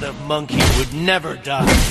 blood of monkey would never die.